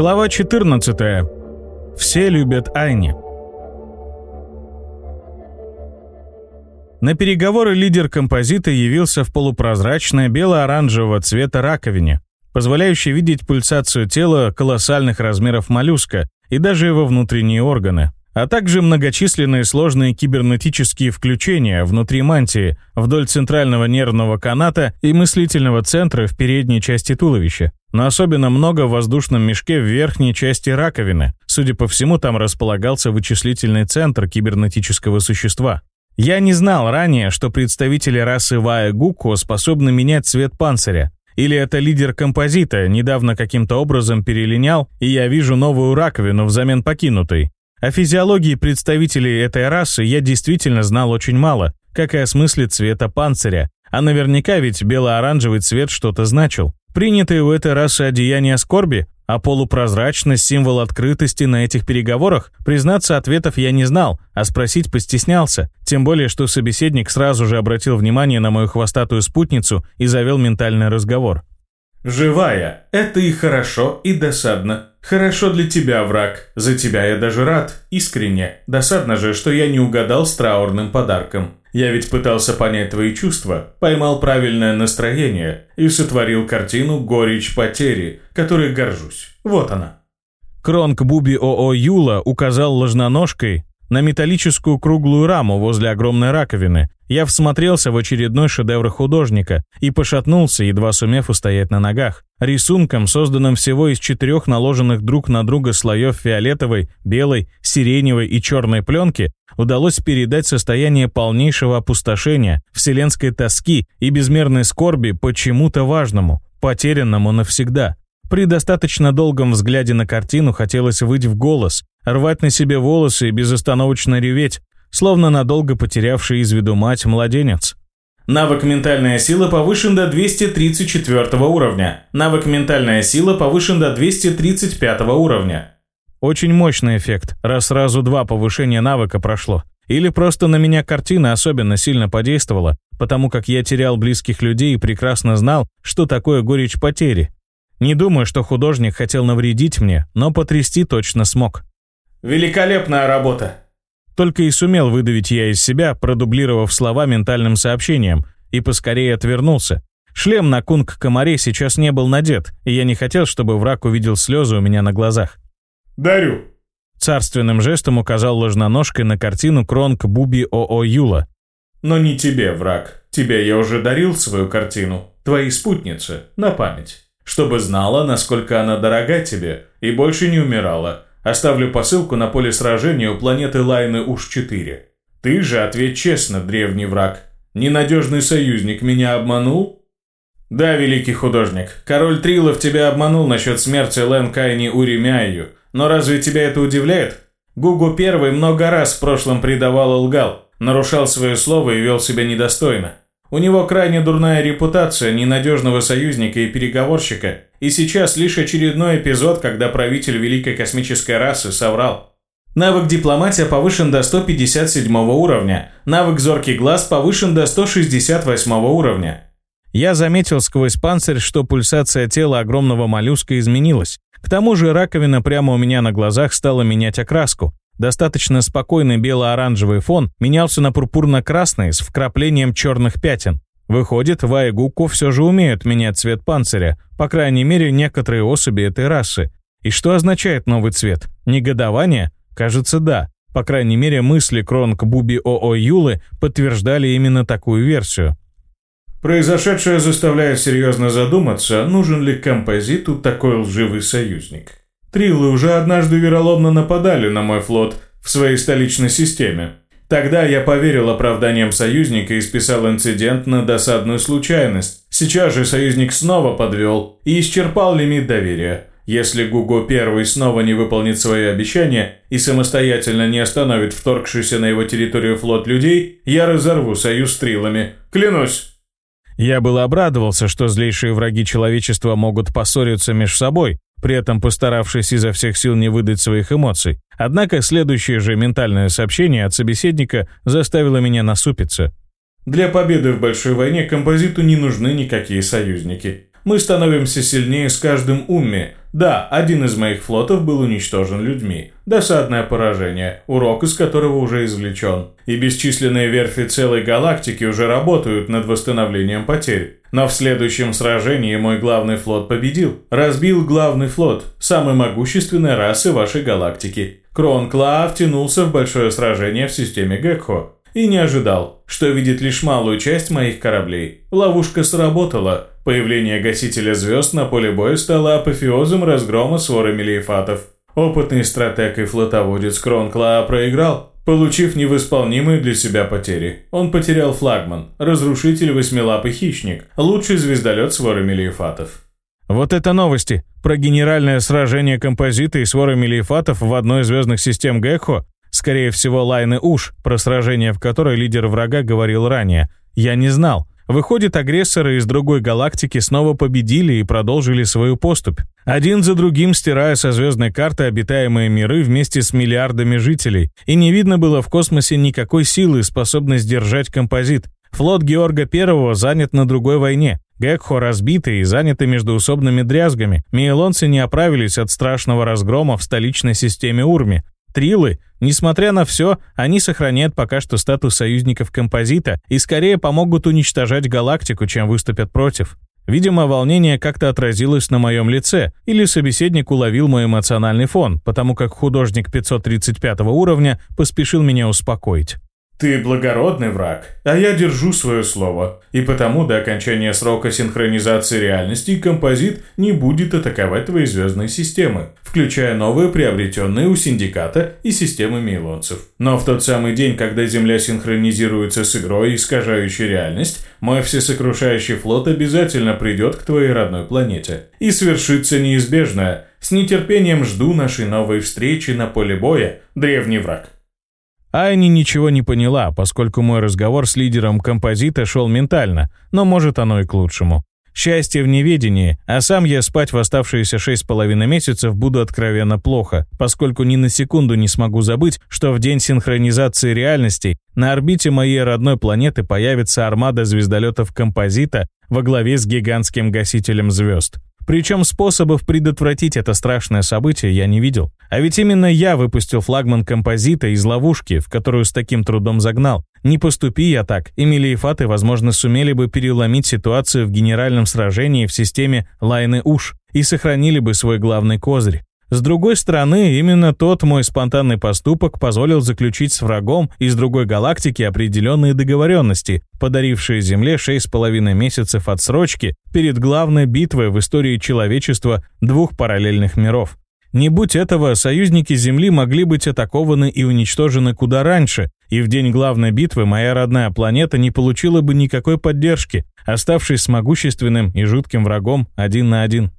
Глава 14. Все любят Айни. На переговоры лидер композита явился в полупрозрачной бело-оранжевого цвета раковине, позволяющей видеть пульсацию тела колоссальных размеров моллюска и даже его внутренние органы а также многочисленные сложные кибернетические включения внутри мантии, вдоль центрального нервного каната и мыслительного центра в передней части туловища. Но особенно много в воздушном мешке в верхней части раковины. Судя по всему, там располагался вычислительный центр кибернетического существа. Я не знал ранее, что представители расы Вая Гуко способны менять цвет панциря. Или это лидер композита недавно каким-то образом перелинял, и я вижу новую раковину взамен покинутой. О физиологии представителей этой расы я действительно знал очень мало, как и о смысле цвета панциря, а наверняка ведь бело-оранжевый цвет что-то значил. Принятые у этой расы одеяния скорби, а полупрозрачность – символ открытости на этих переговорах, признаться, ответов я не знал, а спросить постеснялся, тем более, что собеседник сразу же обратил внимание на мою хвостатую спутницу и завел ментальный разговор. «Живая. Это и хорошо, и досадно. Хорошо для тебя, враг. За тебя я даже рад. Искренне. Досадно же, что я не угадал с траурным подарком. Я ведь пытался понять твои чувства, поймал правильное настроение и сотворил картину «Горечь потери», которой горжусь. Вот она». Кронк Буби ОО Юла указал ложноножкой на металлическую круглую раму возле огромной раковины. Я всмотрелся в очередной шедевр художника и пошатнулся, едва сумев устоять на ногах. Рисунком, созданным всего из четырех наложенных друг на друга слоев фиолетовой, белой, сиреневой и черной пленки, удалось передать состояние полнейшего опустошения, вселенской тоски и безмерной скорби по чему-то важному, потерянному навсегда. При достаточно долгом взгляде на картину хотелось выть в голос, рвать на себе волосы и безостановочно реветь, словно надолго потерявший из виду мать младенец. Навык «Ментальная сила» повышен до 234 уровня. Навык «Ментальная сила» повышен до 235 уровня. Очень мощный эффект, раз сразу два повышения навыка прошло. Или просто на меня картина особенно сильно подействовала, потому как я терял близких людей и прекрасно знал, что такое горечь потери, не думаю, что художник хотел навредить мне, но потрясти точно смог. «Великолепная работа!» Только и сумел выдавить я из себя, продублировав слова ментальным сообщением, и поскорее отвернулся. Шлем на кунг-комаре сейчас не был надет, и я не хотел, чтобы враг увидел слезы у меня на глазах. «Дарю!» Царственным жестом указал ложноножкой на картину Кронк Буби ОО Юла. «Но не тебе, враг. Тебе я уже дарил свою картину. Твоей спутнице. На память» чтобы знала, насколько она дорога тебе, и больше не умирала. Оставлю посылку на поле сражения у планеты Лайны Уж-4. Ты же ответь честно, древний враг. Ненадежный союзник меня обманул? Да, великий художник, король Трилов тебя обманул насчет смерти Лэн Кайни Уримяю, но разве тебя это удивляет? Гугу Первый много раз в прошлом предавал и лгал, нарушал свое слово и вел себя недостойно. У него крайне дурная репутация ненадежного союзника и переговорщика, и сейчас лишь очередной эпизод, когда правитель великой космической расы соврал. Навык дипломатия повышен до 157 уровня, навык зоркий глаз повышен до 168 уровня. Я заметил сквозь панцирь, что пульсация тела огромного моллюска изменилась. К тому же раковина прямо у меня на глазах стала менять окраску. Достаточно спокойный бело-оранжевый фон менялся на пурпурно-красный с вкраплением черных пятен. Выходит, вайгуку все же умеют менять цвет панциря, по крайней мере, некоторые особи этой расы. И что означает новый цвет? Негодование? Кажется, да. По крайней мере, мысли Кронг Буби ОО Юлы подтверждали именно такую версию. Произошедшее заставляет серьезно задуматься, нужен ли композиту такой лживый союзник. Триллы уже однажды вероломно нападали на мой флот в своей столичной системе. Тогда я поверил оправданиям союзника и списал инцидент на досадную случайность. Сейчас же союзник снова подвел и исчерпал лимит доверия. Если Гуго Первый снова не выполнит свои обещания и самостоятельно не остановит вторгшийся на его территорию флот людей, я разорву союз с Трилами. Клянусь! Я был обрадовался, что злейшие враги человечества могут поссориться между собой, при этом постаравшись изо всех сил не выдать своих эмоций. Однако следующее же ментальное сообщение от собеседника заставило меня насупиться. Для победы в большой войне композиту не нужны никакие союзники. Мы становимся сильнее с каждым умми. Да, один из моих флотов был уничтожен людьми. Досадное поражение, урок из которого уже извлечен. И бесчисленные верфи целой галактики уже работают над восстановлением потерь. Но в следующем сражении мой главный флот победил. Разбил главный флот, самой могущественной расы вашей галактики. Кронкла втянулся в большое сражение в системе Гекхо. И не ожидал, что видит лишь малую часть моих кораблей. Ловушка сработала. Появление гасителя звезд на поле боя стало апофеозом разгрома своры мелиефатов. Опытный стратег и флотоводец Кронкла проиграл, получив невосполнимые для себя потери. Он потерял флагман, разрушитель восьмилапый хищник, лучший звездолет своры мелиефатов. Вот это новости про генеральное сражение композита и своры мелиефатов в одной из звездных систем Гекхо Скорее всего, Лайны Уш, про сражение в которой лидер врага говорил ранее. Я не знал. Выходит, агрессоры из другой галактики снова победили и продолжили свою поступь. Один за другим стирая со звездной карты обитаемые миры вместе с миллиардами жителей. И не видно было в космосе никакой силы, способной сдержать композит. Флот Георга I занят на другой войне. Гекхо разбиты и заняты междуусобными дрязгами. Мейлонцы не оправились от страшного разгрома в столичной системе Урми. Трилы, несмотря на все, они сохраняют пока что статус союзников композита и скорее помогут уничтожать галактику, чем выступят против. Видимо, волнение как-то отразилось на моем лице, или собеседник уловил мой эмоциональный фон, потому как художник 535 уровня поспешил меня успокоить. Ты благородный враг, а я держу свое слово, и потому до окончания срока синхронизации реальности композит не будет атаковать твои звездные системы, включая новые приобретенные у синдиката и системы мейлонцев. Но в тот самый день, когда Земля синхронизируется с игрой, искажающей реальность, мой всесокрушающий флот обязательно придет к твоей родной планете. И свершится неизбежное. С нетерпением жду нашей новой встречи на поле боя, древний враг. Айни ничего не поняла, поскольку мой разговор с лидером композита шел ментально, но может оно и к лучшему. Счастье в неведении, а сам я спать в оставшиеся шесть с половиной месяцев буду откровенно плохо, поскольку ни на секунду не смогу забыть, что в день синхронизации реальностей на орбите моей родной планеты появится армада звездолетов композита во главе с гигантским гасителем звезд. Причем способов предотвратить это страшное событие я не видел. А ведь именно я выпустил флагман композита из ловушки, в которую с таким трудом загнал. Не поступи я так, Эмили и Фаты, возможно, сумели бы переломить ситуацию в генеральном сражении в системе Лайны Уш и сохранили бы свой главный козырь. С другой стороны, именно тот мой спонтанный поступок позволил заключить с врагом из другой галактики определенные договоренности, подарившие Земле 6,5 месяцев отсрочки перед главной битвой в истории человечества двух параллельных миров. Не будь этого, союзники Земли могли быть атакованы и уничтожены куда раньше, и в день главной битвы моя родная планета не получила бы никакой поддержки, оставшись с могущественным и жутким врагом один на один.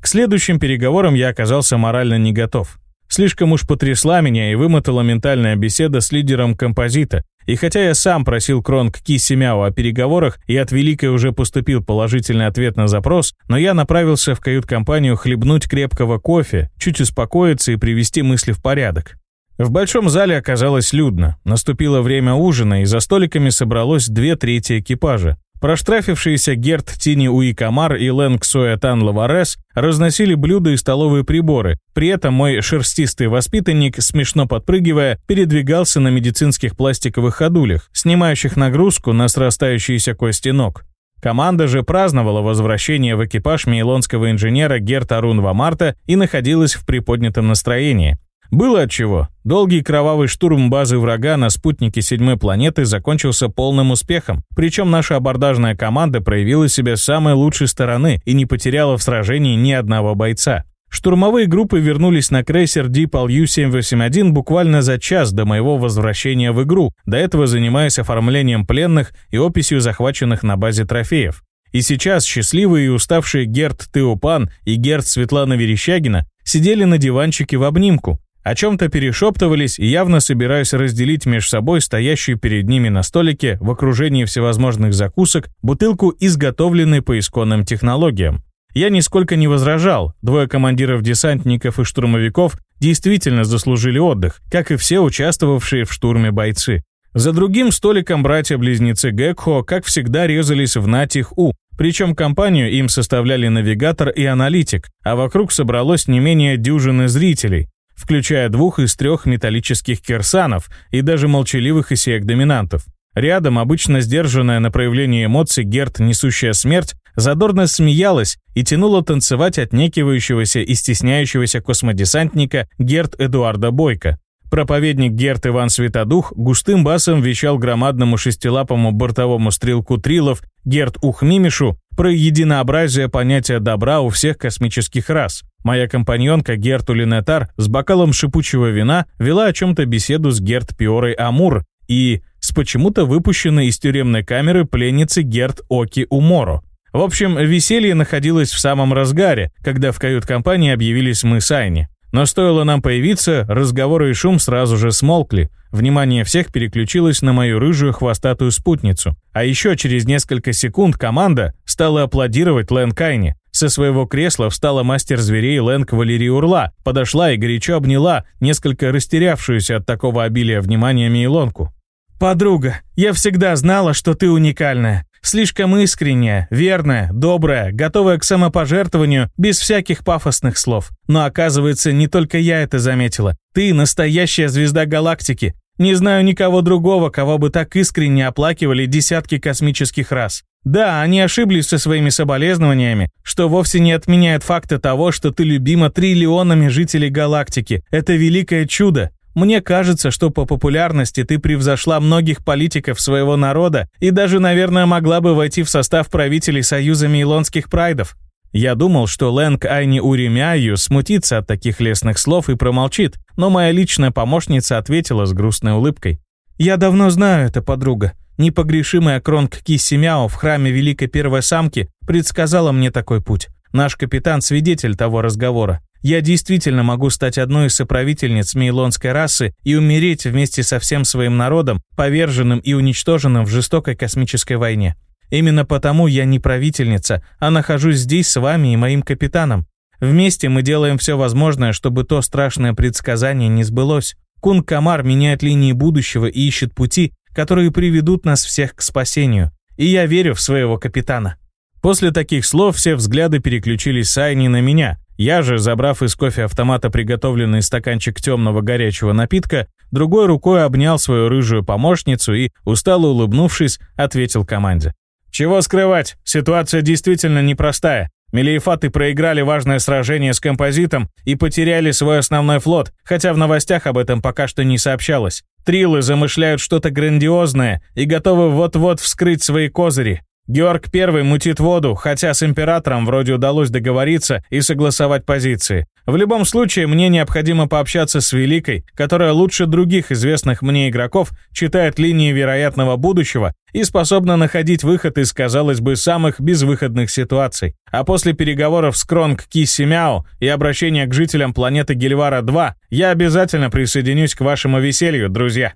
К следующим переговорам я оказался морально не готов. Слишком уж потрясла меня и вымотала ментальная беседа с лидером композита, и хотя я сам просил Кронг Ки Семяо о переговорах и от Великой уже поступил положительный ответ на запрос, но я направился в кают-компанию хлебнуть крепкого кофе, чуть успокоиться и привести мысли в порядок. В большом зале оказалось людно. Наступило время ужина, и за столиками собралось две трети экипажа. Проштрафившиеся Герт Тини Уикамар и Лэнг Суэтан Лаварес разносили блюда и столовые приборы. При этом мой шерстистый воспитанник, смешно подпрыгивая, передвигался на медицинских пластиковых ходулях, снимающих нагрузку на срастающиеся кости ног. Команда же праздновала возвращение в экипаж мейлонского инженера Герта Рунва Марта и находилась в приподнятом настроении. Было отчего. Долгий кровавый штурм базы врага на спутнике седьмой планеты закончился полным успехом, причем наша абордажная команда проявила себя с самой лучшей стороны и не потеряла в сражении ни одного бойца. Штурмовые группы вернулись на крейсер Deepal U-781 буквально за час до моего возвращения в игру, до этого занимаясь оформлением пленных и описью захваченных на базе трофеев. И сейчас счастливые и уставшие Герт Теопан и Герт Светлана Верещагина сидели на диванчике в обнимку, о чем-то перешептывались и явно собираясь разделить между собой стоящую перед ними на столике в окружении всевозможных закусок бутылку, изготовленной по исконным технологиям. Я нисколько не возражал, двое командиров десантников и штурмовиков действительно заслужили отдых, как и все участвовавшие в штурме бойцы. За другим столиком братья-близнецы Гекхо, как всегда, резались в натих У, Причем компанию им составляли навигатор и аналитик, а вокруг собралось не менее дюжины зрителей, включая двух из трех металлических кирсанов и даже молчаливых исеек-доминантов. Рядом обычно сдержанная на проявление эмоций Герт, несущая смерть, задорно смеялась и тянула танцевать отнекивающегося и стесняющегося космодесантника Герт Эдуарда Бойко. Проповедник Герт Иван Светодух густым басом вещал громадному шестилапому бортовому стрелку Трилов Герт Ухмимишу про единообразие понятия добра у всех космических рас. Моя компаньонка Герт Улинетар с бокалом шипучего вина вела о чем-то беседу с Герт Пиорой Амур и с почему-то выпущенной из тюремной камеры пленницы Герт Оки Уморо. В общем, веселье находилось в самом разгаре, когда в кают-компании объявились мы с Айни. Но стоило нам появиться, разговоры и шум сразу же смолкли. Внимание всех переключилось на мою рыжую хвостатую спутницу. А еще через несколько секунд команда стала аплодировать Лэн Кайне. Со своего кресла встала мастер зверей Лэнг Валерия Урла, подошла и горячо обняла несколько растерявшуюся от такого обилия внимания Мейлонку. «Подруга, я всегда знала, что ты уникальная. Слишком искренняя, верная, добрая, готовая к самопожертвованию, без всяких пафосных слов. Но оказывается, не только я это заметила. Ты настоящая звезда галактики. Не знаю никого другого, кого бы так искренне оплакивали десятки космических рас. Да, они ошиблись со своими соболезнованиями, что вовсе не отменяет факта того, что ты любима триллионами жителей галактики. Это великое чудо. Мне кажется, что по популярности ты превзошла многих политиков своего народа и даже, наверное, могла бы войти в состав правителей Союза Мейлонских прайдов. Я думал, что Лэнг Айни Уремяю смутится от таких лестных слов и промолчит, но моя личная помощница ответила с грустной улыбкой. «Я давно знаю это, подруга. Непогрешимая Кронг Киссимяо в храме Великой Первой Самки предсказала мне такой путь. Наш капитан – свидетель того разговора. Я действительно могу стать одной из соправительниц мейлонской расы и умереть вместе со всем своим народом, поверженным и уничтоженным в жестокой космической войне. Именно потому я не правительница, а нахожусь здесь с вами и моим капитаном. Вместе мы делаем все возможное, чтобы то страшное предсказание не сбылось. Кун Камар меняет линии будущего и ищет пути, которые приведут нас всех к спасению. И я верю в своего капитана. После таких слов все взгляды переключились с Айни на меня, я же, забрав из кофе-автомата приготовленный стаканчик темного горячего напитка, другой рукой обнял свою рыжую помощницу и, устало улыбнувшись, ответил команде. «Чего скрывать? Ситуация действительно непростая. Мелиефаты проиграли важное сражение с композитом и потеряли свой основной флот, хотя в новостях об этом пока что не сообщалось. Трилы замышляют что-то грандиозное и готовы вот-вот вскрыть свои козыри. Георг I мутит воду, хотя с императором вроде удалось договориться и согласовать позиции. В любом случае, мне необходимо пообщаться с Великой, которая лучше других известных мне игроков читает линии вероятного будущего и способна находить выход из, казалось бы, самых безвыходных ситуаций. А после переговоров с Кронг Кисси Мяо и обращения к жителям планеты Гельвара-2, я обязательно присоединюсь к вашему веселью, друзья.